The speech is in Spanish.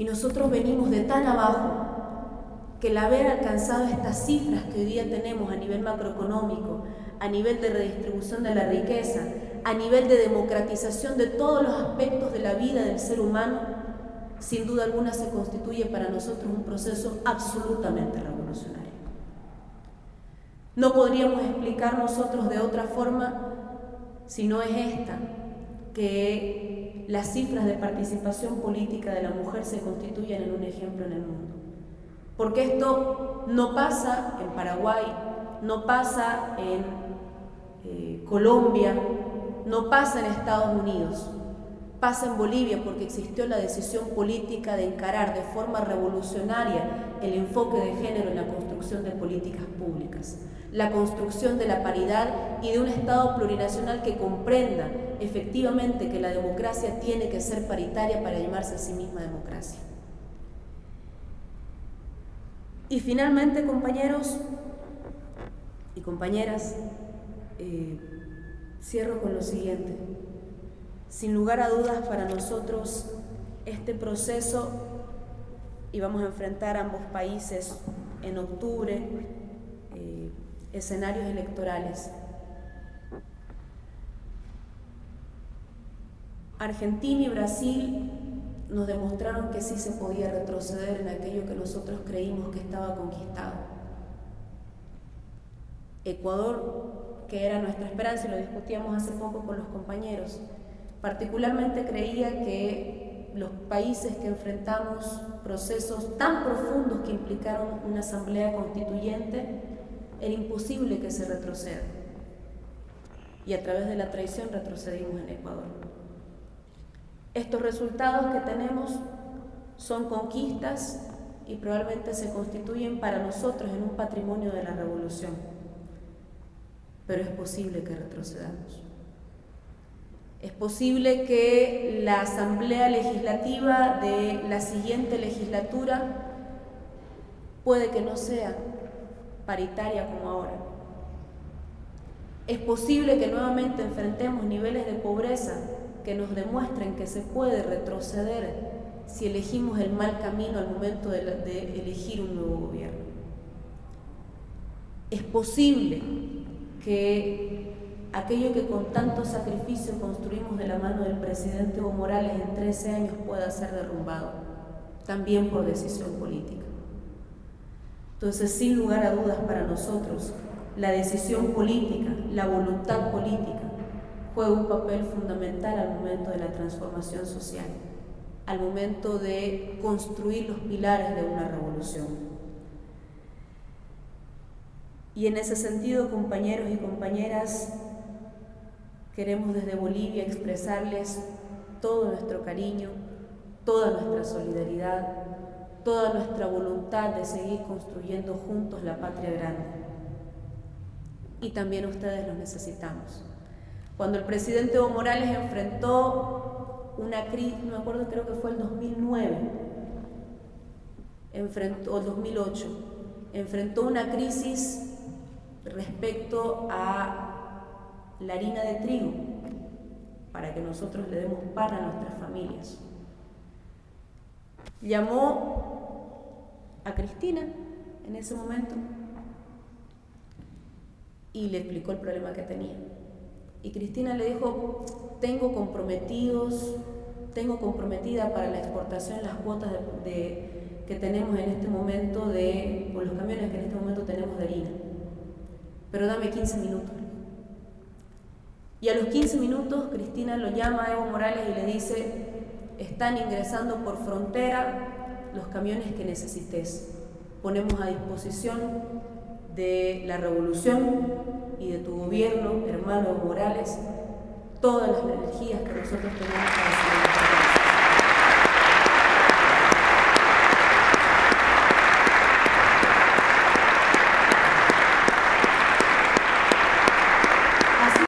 Y nosotros venimos de tan abajo que el haber alcanzado estas cifras que hoy día tenemos a nivel macroeconómico, a nivel de redistribución de la riqueza, a nivel de democratización de todos los aspectos de la vida del ser humano, sin duda alguna se constituye para nosotros un proceso absolutamente revolucionario. No podríamos explicar nosotros de otra forma si no es esta, que las cifras de participación política de la mujer se constituyen en un ejemplo en el mundo. Porque esto no pasa en Paraguay, no pasa en eh, Colombia, no pasa en Estados Unidos, pasa en Bolivia porque existió la decisión política de encarar de forma revolucionaria el enfoque de género en la construcción de políticas públicas, la construcción de la paridad y de un Estado plurinacional que comprenda efectivamente que la democracia tiene que ser paritaria para llamarse a sí misma democracia. Y finalmente, compañeros y compañeras, eh, cierro con lo siguiente. Sin lugar a dudas, para nosotros este proceso, y vamos a enfrentar a ambos países en octubre, eh, escenarios electorales. Argentina y Brasil nos demostraron que sí se podía retroceder en aquello que nosotros creímos que estaba conquistado. Ecuador, que era nuestra esperanza, y lo discutíamos hace poco con los compañeros, particularmente creía que los países que enfrentamos procesos tan profundos que implicaron una asamblea constituyente, era imposible que se retroceda. Y a través de la traición retrocedimos en Ecuador. Estos resultados que tenemos son conquistas y probablemente se constituyen para nosotros en un patrimonio de la revolución. Pero es posible que retrocedamos. Es posible que la Asamblea Legislativa de la siguiente legislatura puede que no sea paritaria como ahora. Es posible que nuevamente enfrentemos niveles de pobreza que nos demuestren que se puede retroceder si elegimos el mal camino al momento de, elegir un nuevo gobierno. Es posible que aquello que con tanto sacrificio construimos de la mano del presidente Evo Morales en 13 años pueda ser derrumbado, también por decisión política. Entonces, sin lugar a dudas para nosotros, la decisión política, la voluntad política, juega un papel fundamental al momento de la transformación social, al momento de construir los pilares de una revolución. Y en ese sentido, compañeros y compañeras, queremos desde Bolivia expresarles todo nuestro cariño, toda nuestra solidaridad, toda nuestra voluntad de seguir construyendo juntos la patria grande. Y también ustedes los necesitamos. Cuando el presidente Evo Morales enfrentó una crisis, no me acuerdo, creo que fue el 2009, enfrentó, o el 2008, enfrentó una crisis respecto a la harina de trigo, para que nosotros le demos pan a nuestras familias. Llamó a Cristina en ese momento y le explicó el problema que tenía. Y Cristina le dijo, tengo comprometidos, tengo comprometida para la exportación las cuotas de, que tenemos en este momento de, por los camiones que en este momento tenemos de harina. Pero dame 15 minutos. Y a los 15 minutos Cristina lo llama a Evo Morales y le dice, están ingresando por frontera los camiones que necesites. Ponemos a disposición de la revolución y de tu gobierno, hermano Morales, todas las energías que nosotros tenemos para